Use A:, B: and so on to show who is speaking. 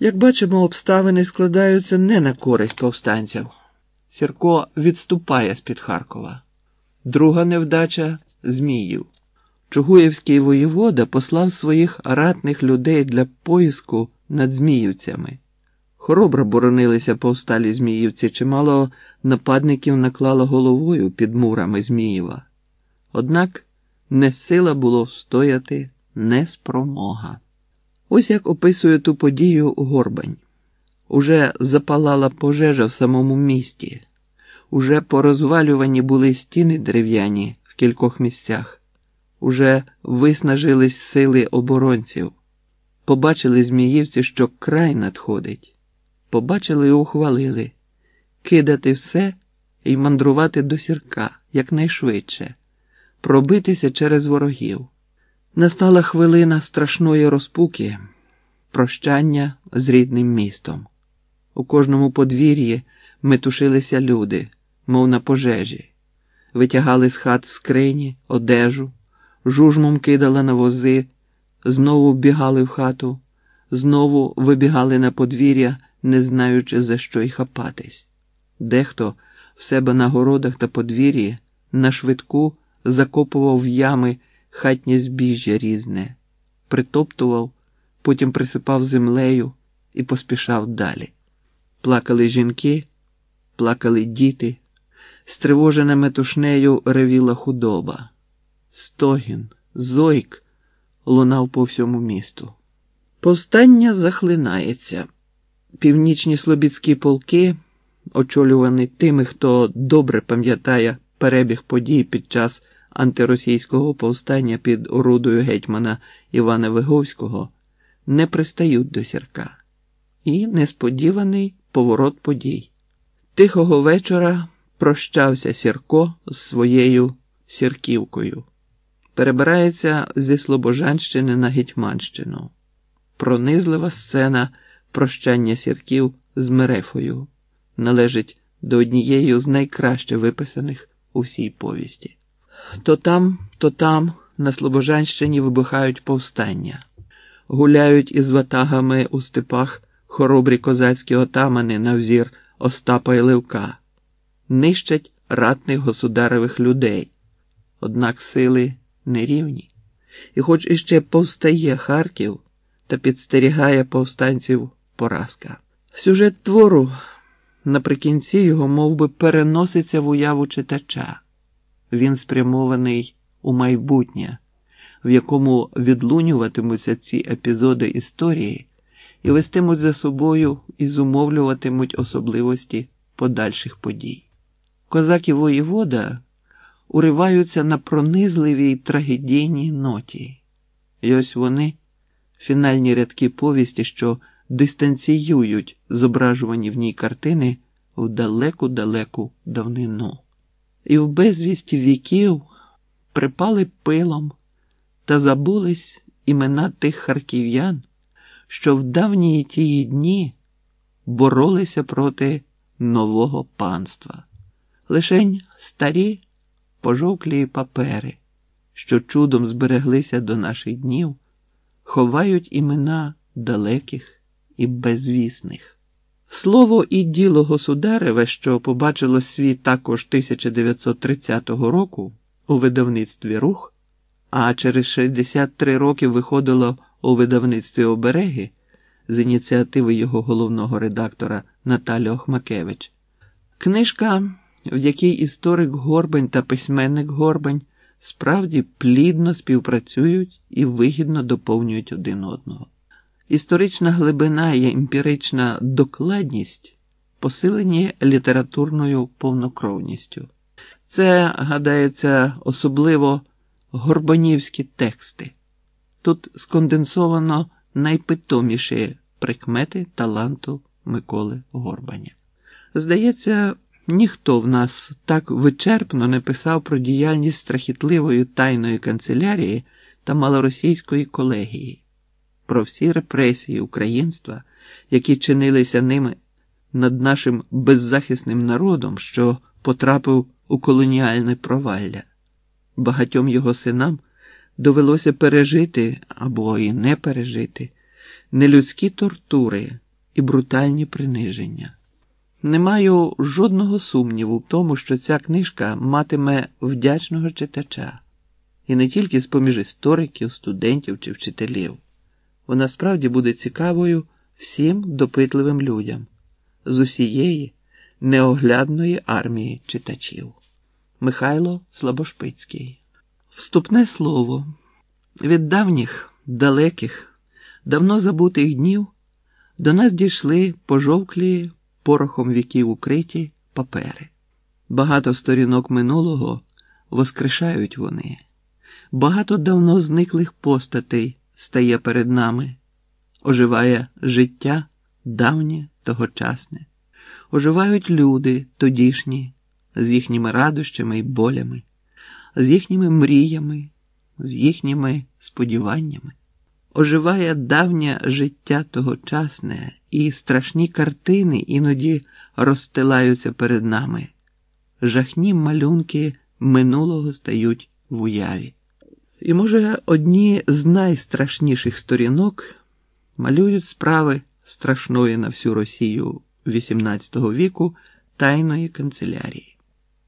A: Як бачимо, обставини складаються не на користь повстанців. Сірко відступає з-під Харкова. Друга невдача Зміїв. Чугуєвський воєвода послав своїх ратних людей для поїску над Зміївцями. Хоробро боронилися повсталі Зміївці, чимало нападників наклало головою під мурами Змієва. Однак не сила було встояти, не спромога. Ось як описує ту подію Горбань. Уже запалала пожежа в самому місті, уже порозвалювані були стіни дерев'яні в кількох місцях, уже виснажились сили оборонців. Побачили зміївці, що край надходить. Побачили і ухвалили кидати все і мандрувати до сірка якнайшвидше, пробитися через ворогів. Настала хвилина страшної розпуки, прощання з рідним містом. У кожному подвір'ї метушилися люди, мов на пожежі, витягали з хат скрині, одежу, жужмом кидали на вози, знову вбігали в хату, знову вибігали на подвір'я, не знаючи, за що й хапатись. Дехто в себе на городах та подвір'ї на швидку закопував в ями хатнє збіжжя різне, притоптував, потім присипав землею і поспішав далі. Плакали жінки, плакали діти, стривожена метушнею ревіла худоба. Стогін, зойк лунав по всьому місту. Повстання захлинається. Північні слобідські полки, очолювані тими, хто добре пам'ятає перебіг подій під час антиросійського повстання під орудою гетьмана Івана Виговського, не пристають до сірка. І несподіваний поворот подій. Тихого вечора прощався Сірко з своєю сірківкою. Перебирається зі Слобожанщини на Гетьманщину. Пронизлива сцена прощання сірків з Мерефою належить до однієї з найкраще виписаних у всій повісті. То там, то там, на Слобожанщині вибухають повстання, гуляють із ватагами у степах хоробрі козацькі отамани на взір Остапа і Левка, нищать ратних государевих людей, однак сили нерівні. І хоч іще повстає Харків та підстерігає повстанців поразка. Сюжет твору наприкінці його мов би, переноситься в уяву читача. Він спрямований у майбутнє, в якому відлунюватимуться ці епізоди історії і вестимуть за собою і зумовлюватимуть особливості подальших подій. Козак і воєвода уриваються на пронизливій трагедійній ноті, і ось вони, фінальні рядки повісті, що дистанціюють зображувані в ній картини в далеку-далеку давнину. І в безвісті віків припали пилом та забулись імена тих харків'ян, що в давні тії дні боролися проти нового панства. Лишень старі пожовклі папери, що чудом збереглися до наших днів, ховають імена далеких і безвісних. Слово і діло Государеве, що побачило світ також 1930 року у видавництві рух, а через 63 роки виходило у видавництві обереги з ініціативи його головного редактора Наталі Охмакевич. Книжка, в якій історик Горбань та письменник Горбань справді плідно співпрацюють і вигідно доповнюють один одного. Історична глибина і емпірична докладність посилені літературною повнокровністю. Це, гадається, особливо горбанівські тексти. Тут сконденсовано найпитоміші прикмети таланту Миколи Горбаня. Здається, ніхто в нас так вичерпно не писав про діяльність страхітливої тайної канцелярії та малоросійської колегії про всі репресії українства, які чинилися ними над нашим беззахисним народом, що потрапив у колоніальне провалля. Багатьом його синам довелося пережити або і не пережити нелюдські тортури і брутальні приниження. Не маю жодного сумніву в тому, що ця книжка матиме вдячного читача, і не тільки з поміж істориків, студентів чи вчителів. Вона справді буде цікавою всім допитливим людям з усієї неоглядної армії читачів. Михайло Слабошпицький. Вступне слово від давніх, далеких, давно забутих днів до нас дійшли пожовклі порохом віків укриті папери. Багато сторінок минулого воскрешають вони, багато давно зниклих постатей стає перед нами, оживає життя давнє тогочасне, оживають люди тодішні з їхніми радощами і болями, з їхніми мріями, з їхніми сподіваннями. Оживає давнє життя тогочасне, і страшні картини іноді розстилаються перед нами. Жахні малюнки минулого стають в уяві. І, може, одні з найстрашніших сторінок малюють справи страшної на всю Росію XVIII віку тайної канцелярії.